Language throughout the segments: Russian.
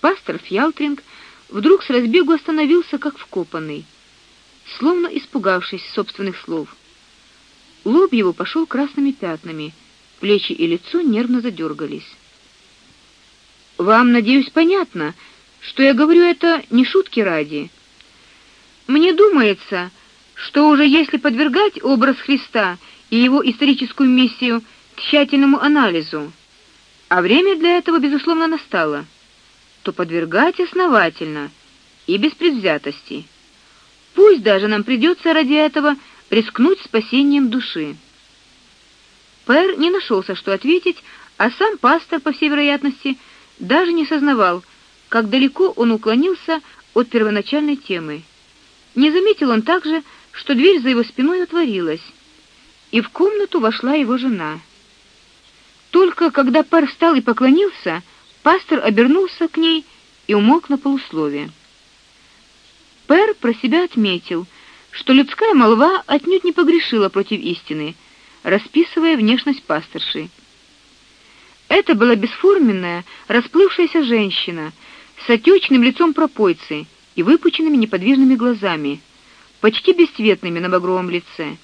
Пастор Фьялтринг вдруг с разбегу остановился, как вкопанный, словно испугавшись собственных слов. Лоб его пошел красными пятнами, плечи и лицо нервно задергались. Вам, надеюсь, понятно, что я говорю это не шутки ради. Мне думается, что уже если подвергать образ Христа и его историческую миссию тщательному анализу, а время для этого безусловно настало, то подвергать основательно и без предвзятости. Пусть даже нам придется ради этого рискнуть спасением души. Пэр не нашелся, что ответить, а сам пастор, по всей вероятности, даже не сознавал, как далеко он уклонился от первоначальной темы. Не заметил он также, что дверь за его спиной отворилась, и в комнату вошла его жена. Только когда Пэр встал и поклонился, пастор обернулся к ней и умолк на полуслове. Пэр про себя отметил, что людская молва отнюдь не погрешила против истины, расписывая внешность пасторши. Это была бесформенная, расплывшаяся женщина с отечным лицом пропойцы и выпученными неподвижными глазами, почти бесцветными на багровом лице.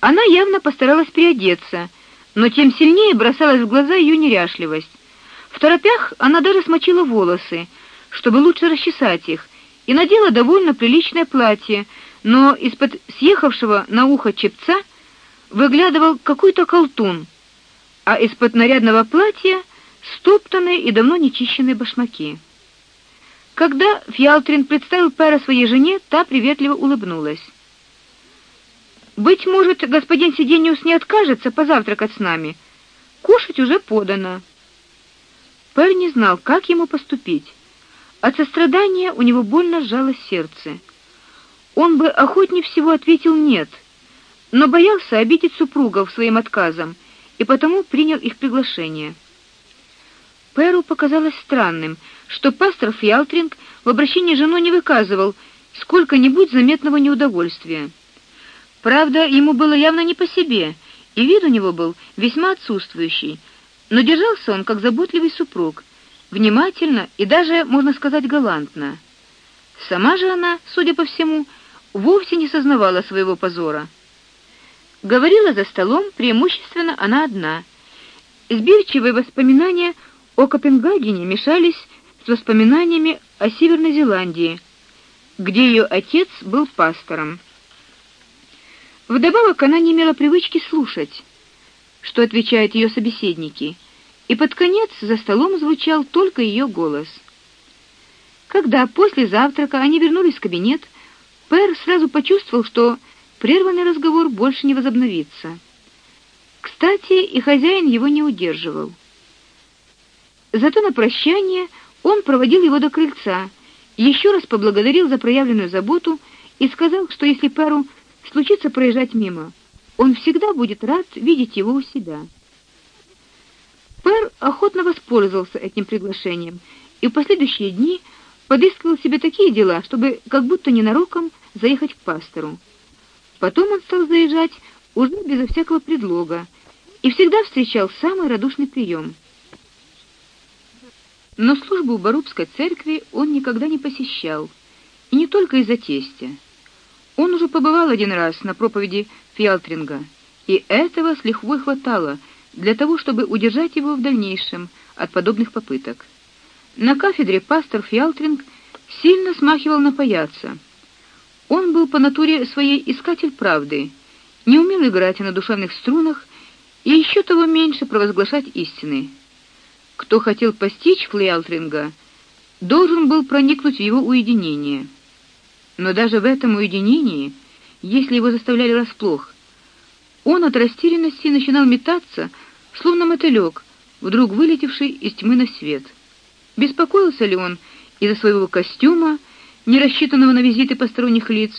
Она явно постаралась переодеться, но тем сильнее бросалась в глаза ее неряшливость. В торопях она даже смочила волосы, чтобы лучше расчесать их, и надела довольно приличное платье, но из-под съехавшего на ухо чепца выглядывал какой-то колтун, а из-под нарядного платья стоптанные и давно нечищенные башмаки. Когда Фиалтрин представил Пэра своей жене, та приветливо улыбнулась. Быть может, господин Сидениус не откажется позавтракать с нами. Кушать уже подано. Пэр не знал, как ему поступить. От сострадания у него больно сжалось сердце. Он бы охотнее всего ответил нет, но боялся обидеть супругов своим отказом и потому принял их приглашение. Перу показалось странным, что пастор Фьялтринг в обращении с женой не выказывал сколько-нибудь заметного неудовольствия. Правда, ему было явно не по себе, и вид у него был весьма отсутствующий, но держался он как заботливый супруг, внимательно и даже, можно сказать, галантно. Сама же она, судя по всему, вовсе не сознавала своего позора. Говорила за столом преимущественно она одна. Избирчивые воспоминания о Копенгагене мешались с воспоминаниями о Северной Зеландии, где ее отец был пастором. Вдобавок она не имела привычки слушать, что отвечают ее собеседники, и под конец за столом звучал только ее голос. Когда после завтрака они вернулись в кабинет, Пэр сразу почувствовал, что прерванный разговор больше не возобновится. Кстати, и хозяин его не удерживал. Зато на прощание он проводил его до крыльца, еще раз поблагодарил за проявленную заботу и сказал, что если пару случится проезжать мимо, он всегда будет рад видеть его у себя. Пэр охотно воспользовался этим приглашением и в последующие дни подыскивал себе такие дела, чтобы как будто ненароком заехать к пастору. Потом он стал заезжать уже безо всякого предлога и всегда встречал самый радушный прием. Но службу Барубской церкви он никогда не посещал, и не только из-за тестя. Он уже побывал один раз на проповеди Фиалтринга, и этого с лихвой хватало для того, чтобы удержать его в дальнейшем от подобных попыток. На кафедре пастор Фиалтринг сильно смахивал на паяца — он был по натуре своей искатель правды, не умел играть на душевных струнах и еще того меньше провозглашать истины. Кто хотел постичь Флеалтринга, должен был проникнуть в его уединение. Но даже в этом уединении, если его заставляли расплох, он от растерянности начинал метаться, словно мотылек, вдруг вылетевший из тьмы на свет. Беспокоился ли он из-за своего костюма, не рассчитанного на визиты посторонних лиц,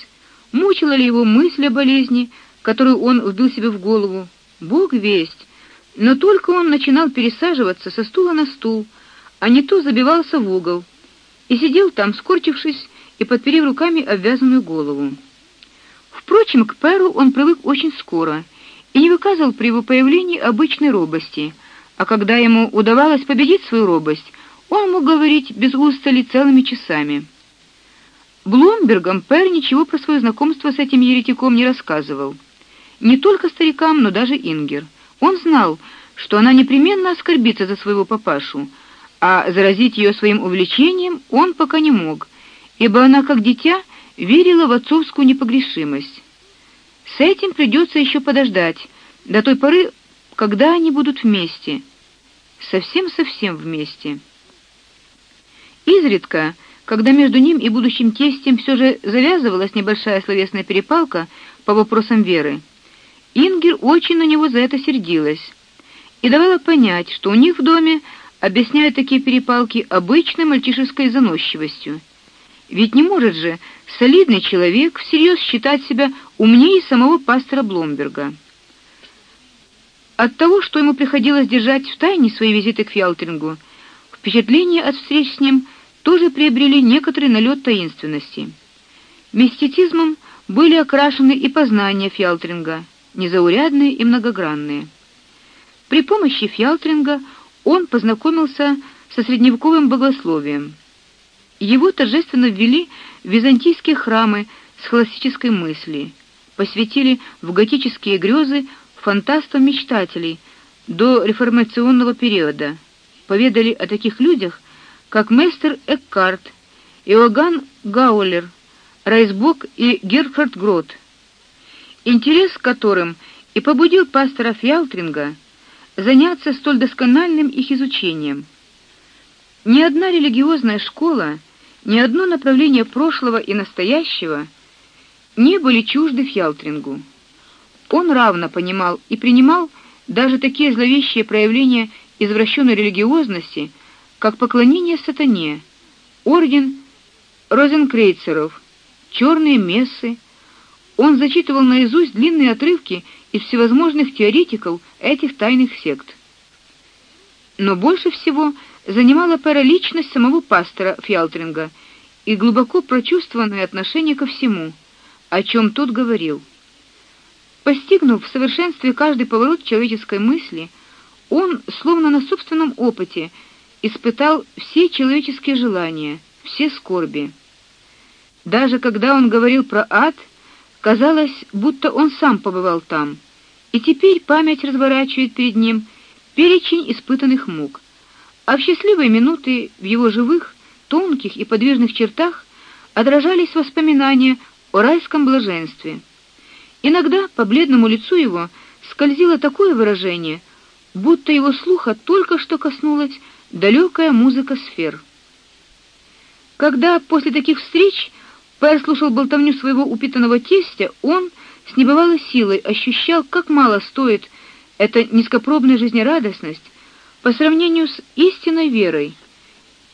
мучила ли его мысль о болезни, которую он вбил себе в голову. Бог весть. Но только он начинал пересаживаться со стула на стул, а не то забивался в угол и сидел там, скорчившись и подперев руками обвязанную голову. Впрочем, к Перу он привык очень скоро и не выказывал при его появлении обычной робости, а когда ему удавалось победить свою робость, Он мог говорить без устали целыми часами. Блумбергом Пер ничего про свое знакомство с этим еретиком не рассказывал. Не только старикам, но даже Ингер. Он знал, что она непременно оскорбится за своего папашу, а заразить ее своим увлечением он пока не мог, ибо она как дитя верила в отцовскую непогрешимость. С этим придется еще подождать до той поры, когда они будут вместе. Совсем-совсем вместе. Изредка, когда между ним и будущим тестем все же завязывалась небольшая словесная перепалка по вопросам веры, Ингер очень на него за это сердилась и давала понять, что у них в доме объясняют такие перепалки обычной мальчишеской заносчивостью. Ведь не может же солидный человек всерьез считать себя умнее самого пастора Бломберга. От того, что ему приходилось держать в тайне свои визиты к Фиалтрингу, впечатления от встреч с ним тоже приобрели некоторый налет таинственности. Мистицизмом были окрашены и познания Фиалтринга, незаурядные и многогранные. При помощи Фиалтринга он познакомился со средневековым богословием. Его торжественно ввели в византийские храмы с классической мысли, посвятили в готические грезы фантастов-мечтателей до реформационного периода. Поведали о таких людях, как мастер Эккарт, Иоганн Гаулер, Райсбок и Герфорд Грот. Интерес к которым и побудил пастора Фялтринга заняться столь доскональным их изучением. Ни одна религиозная школа, ни одно направление прошлого и настоящего не были чужды Фялтрингу. Он равно понимал и принимал даже такие зловещие проявления извращенной религиозности, как поклонение сатане, орден розенкрейцеров, черные мессы. Он зачитывал наизусть длинные отрывки из всевозможных теоретиков этих тайных сект. Но больше всего занимала Пера личность самого пастора Фиалтринга и глубоко прочувствованное отношение ко всему, о чем тот говорил. Постигнув в совершенстве каждый поворот человеческой мысли, он, словно на собственном опыте, испытал все человеческие желания, все скорби. Даже когда он говорил про ад, казалось, будто он сам побывал там. И теперь память разворачивает перед ним перечень испытанных мук. А в счастливые минуты в его живых, тонких и подвижных чертах отражались воспоминания о райском блаженстве. Иногда по бледному лицу его скользило такое выражение, будто его слуха только что коснулась далекая музыка сфер. Когда после таких встреч Пэр слушал болтовню своего упитанного тестя, он с небывалой силой ощущал, как мало стоит эта низкопробная жизнерадостность по сравнению с истинной верой,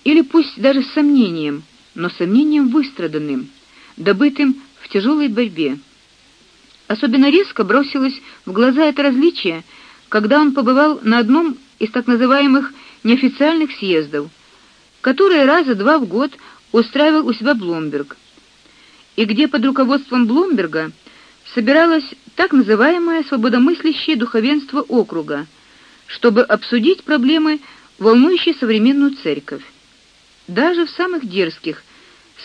или пусть даже с сомнением, но сомнением выстраданным, добытым в тяжелой борьбе. Особенно резко бросилось в глаза это различие, когда он побывал на одном из так называемых неофициальных съездов, которые раза два в год устраивал у себя Бломберг, и где под руководством Бломберга собиралось так называемое свободомыслящее духовенство округа, чтобы обсудить проблемы, волнующие современную церковь. Даже в самых дерзких,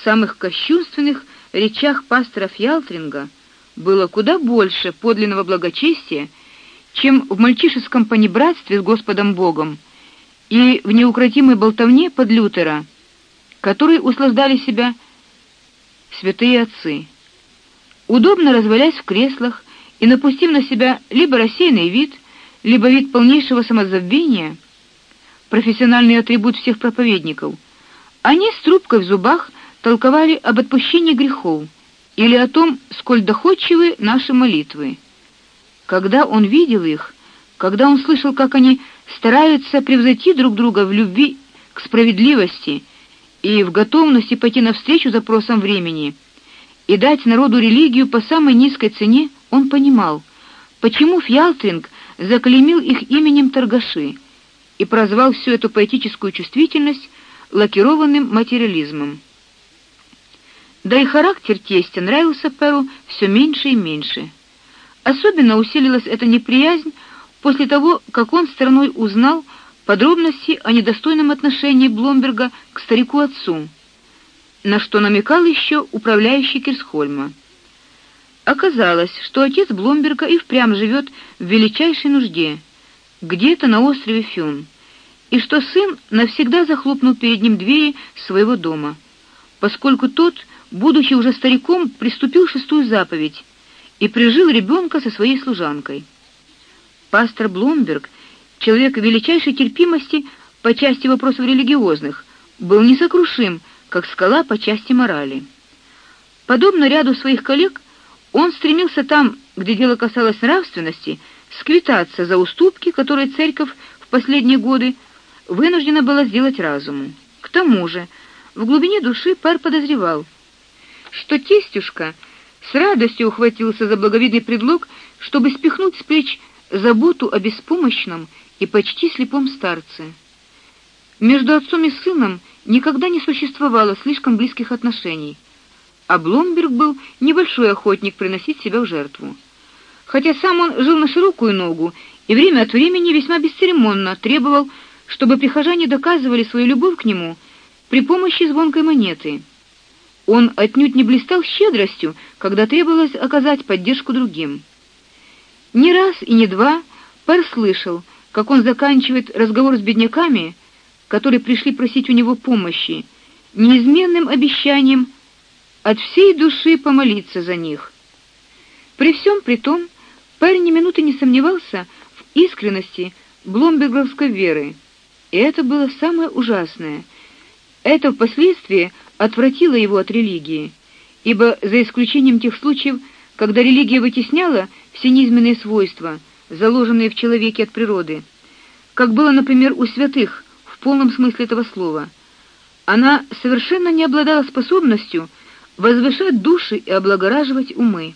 самых кощунственных речах пастора Фьялтринга было куда больше подлинного благочестия, чем в мальчишеском понебратстве с Господом Богом и в неукротимой болтовне под Лютера, которые услаждали себя святые отцы. Удобно развалясь в креслах и напустив на себя либо рассеянный вид, либо вид полнейшего самозабвения, профессиональный атрибут всех проповедников, они с трубкой в зубах толковали об отпущении грехов или о том, сколь доходчивы наши молитвы. Когда он видел их, когда он слышал, как они стараются превзойти друг друга в любви к справедливости и в готовности пойти навстречу запросам времени и дать народу религию по самой низкой цене, он понимал, почему Фьялтринг заклеймил их именем торгаши и прозвал всю эту поэтическую чувствительность лакированным материализмом. Да и характер тестя нравился Перу все меньше и меньше. Особенно усилилась эта неприязнь после того, как он стороной узнал подробности о недостойном отношении Бломберга к старику-отцу, на что намекал еще управляющий Кирсхольма. Оказалось, что отец Бломберга и впрямь живет в величайшей нужде, где-то на острове Фюн, и что сын навсегда захлопнул перед ним двери своего дома, поскольку тот, будучи уже стариком, приступил шестую заповедь и прижил ребенка со своей служанкой. Пастор Бломберг, человек величайшей терпимости по части вопросов религиозных, был несокрушим, как скала по части морали. Подобно ряду своих коллег, он стремился там, где дело касалось нравственности, сквитаться за уступки, которые церковь в последние годы вынуждена была сделать разуму. К тому же, в глубине души пар подозревал, что тестюшка с радостью ухватился за благовидный предлог, чтобы спихнуть с плеч заботу о беспомощном и почти слепом старце. Между отцом и сыном никогда не существовало слишком близких отношений а Бломберг был небольшой охотник приносить себя в жертву. Хотя сам он жил на широкую ногу и время от времени весьма бесцеремонно требовал, чтобы прихожане доказывали свою любовь к нему при помощи звонкой монеты. Он отнюдь не блистал щедростью, когда требовалось оказать поддержку другим. Не раз и не два Пер слышал, как он заканчивает разговор с бедняками, которые пришли просить у него помощи, неизменным обещанием от всей души помолиться за них. При всем при том, парень ни минуты не сомневался в искренности бломберговской веры. И это было самое ужасное. Это впоследствии отвратило его от религии, ибо за исключением тех случаев, когда религия вытесняла все низменные свойства, заложенные в человеке от природы, как было, например, у святых в полном смысле этого слова, она совершенно не обладала способностью возвышать души и облагораживать умы.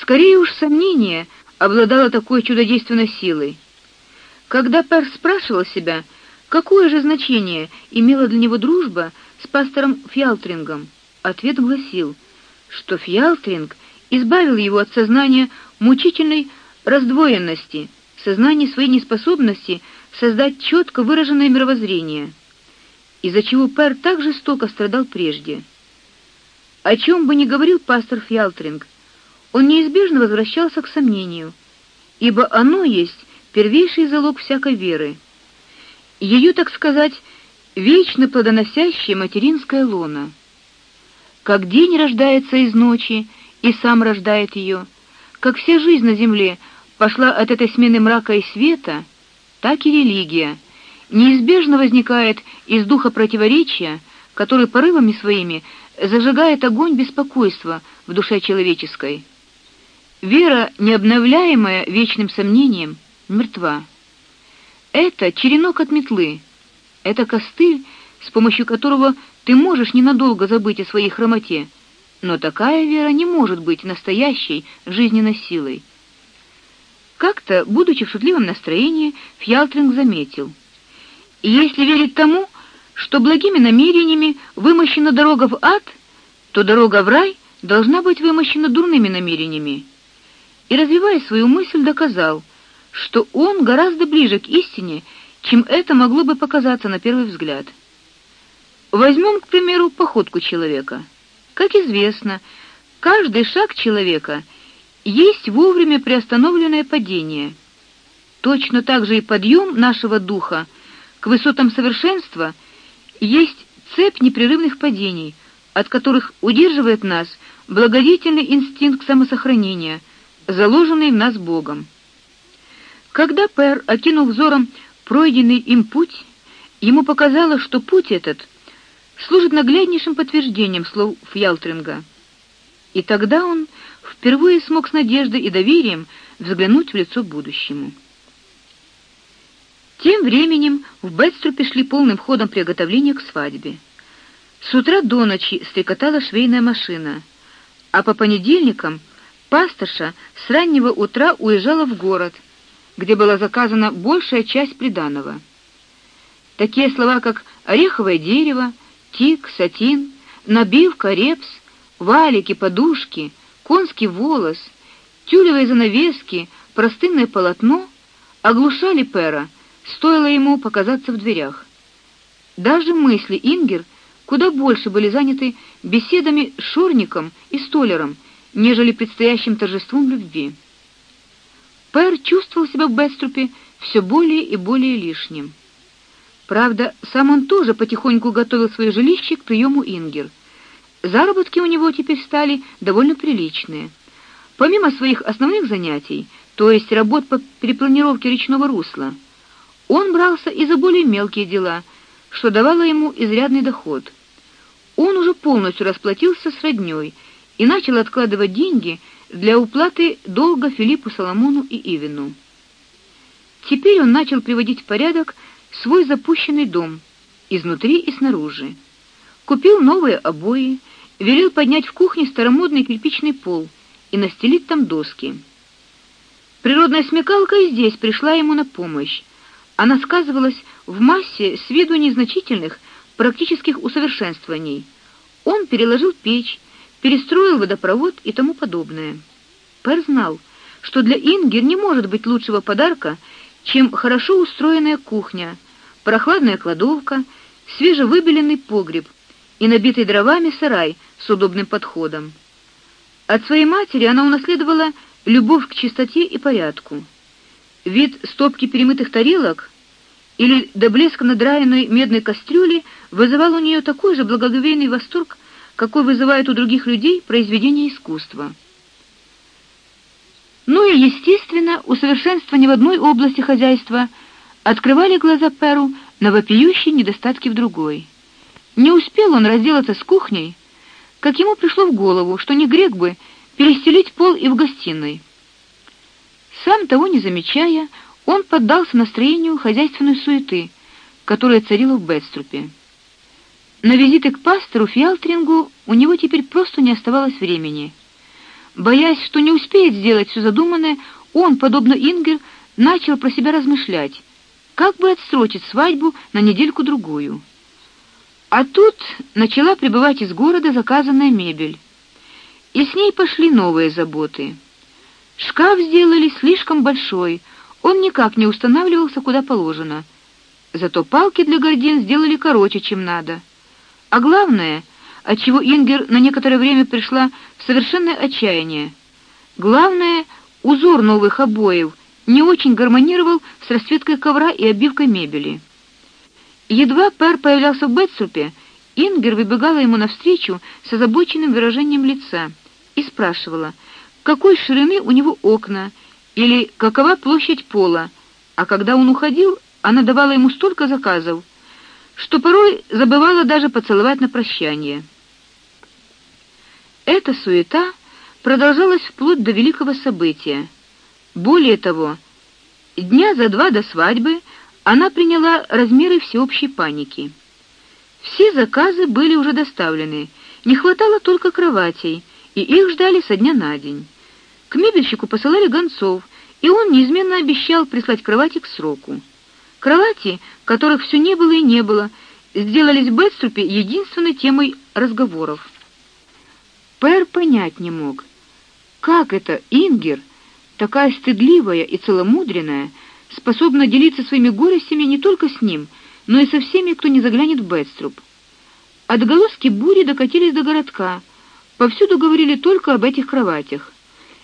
Скорее уж сомнение обладало такой чудодейственной силой. Когда Пер спрашивал себя, какое же значение имела для него дружба с пастором Фиалтрингом, ответ гласил, что Фиалтринг избавил его от сознания мучительной раздвоенности, сознания своей неспособности создать четко выраженное мировоззрение, из-за чего Пер так жестоко страдал прежде. О чем бы ни говорил пастор Фьялтринг, он неизбежно возвращался к сомнению, ибо оно есть первейший залог всякой веры. Ее, так сказать, вечно плодоносящая материнская лона. Как день рождается из ночи и сам рождает ее, как вся жизнь на земле пошла от этой смены мрака и света, так и религия неизбежно возникает из духа противоречия, который порывами своими зажигает огонь беспокойства в душе человеческой. Вера, не обновляемая вечным сомнением, мертва. Это черенок от метлы. Это костыль, с помощью которого ты можешь ненадолго забыть о своей хромоте. Но такая вера не может быть настоящей жизненной силой. Как-то, будучи в шутливом настроении, Фьялтринг заметил: если верить тому, что благими намерениями вымощена дорога в ад, то дорога в рай должна быть вымощена дурными намерениями. И развивая свою мысль, доказал, что он гораздо ближе к истине, чем это могло бы показаться на первый взгляд. Возьмем, к примеру, походку человека. Как известно, каждый шаг человека есть вовремя приостановленное падение. Точно так же и подъем нашего духа к высотам совершенства — есть цепь непрерывных падений, от которых удерживает нас благодетельный инстинкт самосохранения, заложенный в нас Богом. Когда Пер окинул взором пройденный им путь, ему показалось, что путь этот служит нагляднейшим подтверждением слов Фьялтринга. И тогда он впервые смог с надеждой и доверием взглянуть в лицо будущему. Тем временем в Бетструпе шли полным ходом приготовления к свадьбе. С утра до ночи стрекотала швейная машина, а по понедельникам пасторша с раннего утра уезжала в город, где была заказана большая часть приданого. Такие слова, как ореховое дерево, тик, сатин, набивка, репс, валики, подушки, конский волос, тюлевые занавески, простынное полотно оглушали Пера стоило ему показаться в дверях. Даже мысли Ингер куда больше были заняты беседами с Шорником и Столером, нежели предстоящим торжеством любви. Пэр чувствовал себя в Беструпе все более и более лишним. Правда, сам он тоже потихоньку готовил свое жилище к приему Ингер. Заработки у него теперь стали довольно приличные. Помимо своих основных занятий, то есть работ по перепланировке речного русла, он брался и за более мелкие дела, что давало ему изрядный доход. Он уже полностью расплатился с роднёй и начал откладывать деньги для уплаты долга Филиппу Соломону и Ивину. Теперь он начал приводить в порядок свой запущенный дом изнутри и снаружи. Купил новые обои, велел поднять в кухне старомодный кирпичный пол и настелить там доски. Природная смекалка и здесь пришла ему на помощь. Она сказывалась в массе с виду незначительных практических усовершенствований. Он переложил печь, перестроил водопровод и тому подобное. Пер знал, что для Ингер не может быть лучшего подарка, чем хорошо устроенная кухня, прохладная кладовка, свежевыбеленный погреб и набитый дровами сарай с удобным подходом. От своей матери она унаследовала любовь к чистоте и порядку. Вид стопки перемытых тарелок или до блеска надраенной медной кастрюли вызывал у нее такой же благоговейный восторг, какой вызывает у других людей произведение искусства. Ну и, естественно, усовершенствование в одной области хозяйства открывали глаза Перу на вопиющие недостатки в другой. Не успел он разделаться с кухней, как ему пришло в голову, что не грех бы перестелить пол и в гостиной. Сам того не замечая, он поддался настроению хозяйственной суеты, которая царила в Бетструпе. На визиты к пастору Фиалтрингу у него теперь просто не оставалось времени. Боясь, что не успеет сделать все задуманное, он, подобно Ингер, начал про себя размышлять, как бы отсрочить свадьбу на недельку другую. А тут начала прибывать из города заказанная мебель. И с ней пошли новые заботы. Шкаф сделали слишком большой, он никак не устанавливался куда положено. Зато палки для гардин сделали короче, чем надо. А главное, от чего Ингер на некоторое время пришла в совершенное отчаяние. Главное, узор новых обоев не очень гармонировал с расцветкой ковра и обивкой мебели. Едва Пер появлялся в Бетсупе, Ингер выбегала ему навстречу с озабоченным выражением лица и спрашивала, какой ширины у него окна или какова площадь пола. А когда он уходил, она давала ему столько заказов, что порой забывала даже поцеловать на прощание. Эта суета продолжалась вплоть до великого события. Более того, дня за два до свадьбы она приняла размеры всеобщей паники. Все заказы были уже доставлены, не хватало только кроватей, и их ждали со дня на день. К мебельщику посылали гонцов, и он неизменно обещал прислать кровати к сроку. Кровати, которых все не было и не было, сделались в Бетструпе единственной темой разговоров. Пэр понять не мог, как это Ингер, такая стыдливая и целомудренная, способна делиться своими горестями не только с ним, но и со всеми, кто не заглянет в Бетструп. Отголоски бури докатились до городка. Повсюду говорили только об этих кроватях.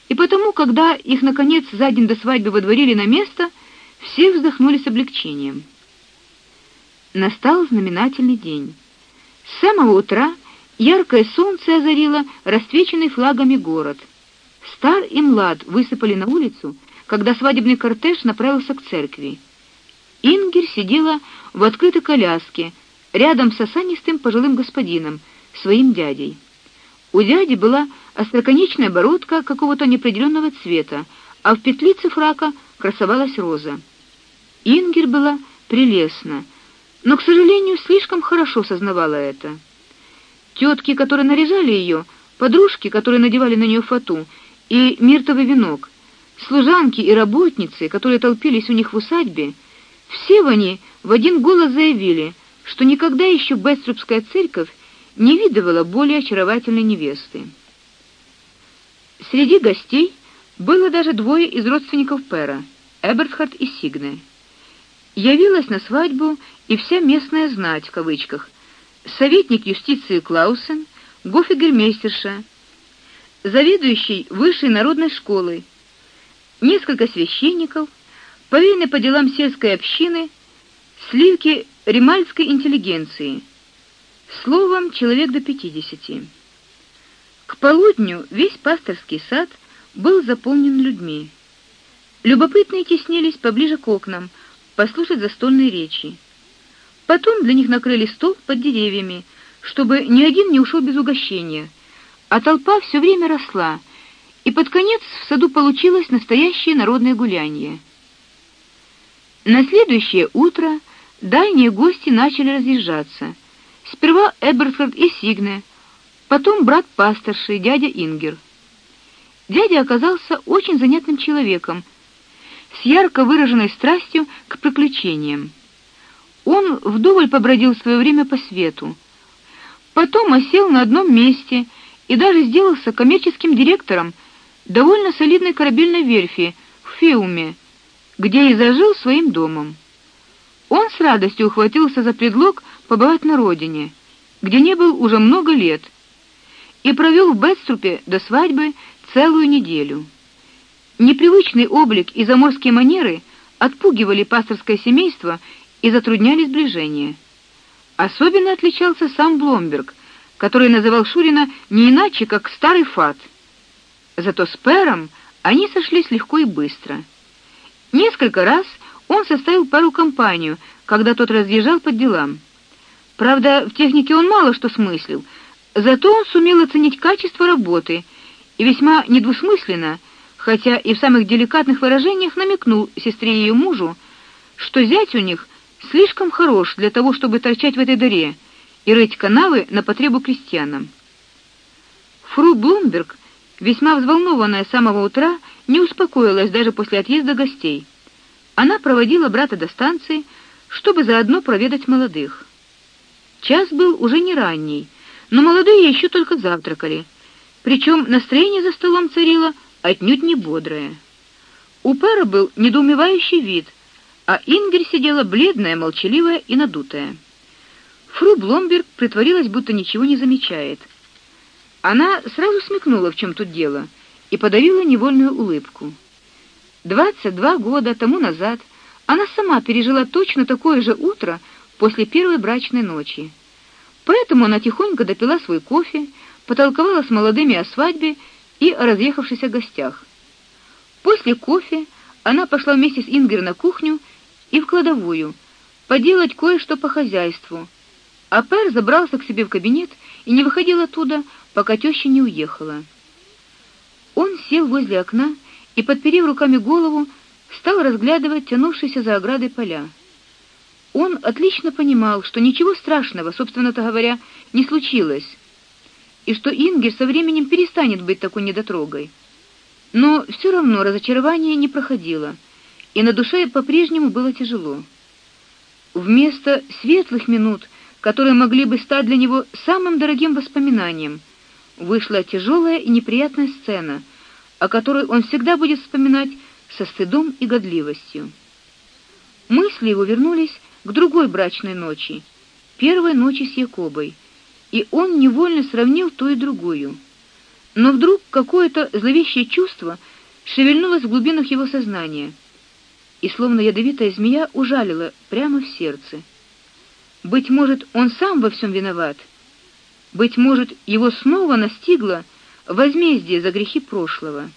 И потому, когда их наконец за день до свадьбы водворили на место, все вздохнули с облегчением. Настал знаменательный день. С самого утра Яркое солнце озарило расцвеченный флагами город. Стар и млад высыпали на улицу, когда свадебный кортеж направился к церкви. Ингер сидела в открытой коляске рядом с осанистым пожилым господином, своим дядей. У дяди была остроконечная бородка какого-то неопределенного цвета, а в петлице фрака красовалась роза. Ингер была прелестна, но, к сожалению, слишком хорошо сознавала это. Тетки, которые наряжали ее, подружки, которые надевали на нее фату, и миртовый венок, служанки и работницы, которые толпились у них в усадьбе, все они в один голос заявили, что никогда еще Беструпская церковь не видывала более очаровательной невесты. Среди гостей было даже двое из родственников Пера, Эбертхард и Сигне. явилась на свадьбу и вся местная знать в кавычках. Советник юстиции Клаусен, гофигермейстерша, заведующий высшей народной школой, несколько священников, поверенный по делам сельской общины, сливки римальской интеллигенции. Словом, человек до пятидесяти. К полудню весь пасторский сад был заполнен людьми. Любопытные теснились поближе к окнам, послушать застольные речи. Потом для них накрыли стол под деревьями, чтобы ни один не ушел без угощения. А толпа все время росла, и под конец в саду получилось настоящее народное гулянье. На следующее утро дальние гости начали разъезжаться. Сперва Эберхард и Сигне, потом брат пасторши, дядя Ингер. Дядя оказался очень занятным человеком, с ярко выраженной страстью к приключениям. Он вдоволь побродил свое время по свету. Потом осел на одном месте и даже сделался коммерческим директором довольно солидной корабельной верфи в Фиуме, где и зажил своим домом. Он с радостью ухватился за предлог побывать на родине, где не был уже много лет, и провел в Бетструпе до свадьбы целую неделю. Непривычный облик и заморские манеры отпугивали пасторское семейство и затрудняли сближение. Особенно отличался сам Бломберг, который называл Шурина не иначе, как старый фат. Зато с Пером они сошлись легко и быстро. Несколько раз он составил пару компанию, когда тот разъезжал по делам. Правда, в технике он мало что смыслил, зато он сумел оценить качество работы и весьма недвусмысленно хотя и в самых деликатных выражениях намекнул сестре и ее мужу, что зять у них слишком хорош для того, чтобы торчать в этой дыре и рыть канавы на потребу крестьянам. Фру Блумберг, весьма взволнованная с самого утра, не успокоилась даже после отъезда гостей. Она проводила брата до станции, чтобы заодно проведать молодых. Час был уже не ранний, но молодые еще только завтракали. Причем настроение за столом царило отнюдь не бодрое. У Пэра был недоумевающий вид, а Ингер сидела бледная, молчаливая и надутая. Фру Бломберг притворилась, будто ничего не замечает. Она сразу смекнула, в чем тут дело, и подавила невольную улыбку. Двадцать два года тому назад она сама пережила точно такое же утро после первой брачной ночи. Поэтому она тихонько допила свой кофе, потолковала с молодыми о свадьбе и о разъехавшихся гостях. После кофе она пошла вместе с Ингер на кухню и в кладовую поделать кое-что по хозяйству. А Пер забрался к себе в кабинет и не выходил оттуда, пока теща не уехала. Он сел возле окна и, подперев руками голову, стал разглядывать тянувшиеся за оградой поля. Он отлично понимал, что ничего страшного, собственно-то говоря, не случилось и что Ингер со временем перестанет быть такой недотрогой. Но все равно разочарование не проходило, и на душе по-прежнему было тяжело. Вместо светлых минут, которые могли бы стать для него самым дорогим воспоминанием, вышла тяжелая и неприятная сцена, о которой он всегда будет вспоминать со стыдом и годливостью. Мысли его вернулись к другой брачной ночи, первой ночи с Якобой и он невольно сравнил то и другую. Но вдруг какое-то зловещее чувство шевельнулось в глубинах его сознания, и словно ядовитая змея ужалила прямо в сердце. Быть может, он сам во всем виноват. Быть может, его снова настигло возмездие за грехи прошлого.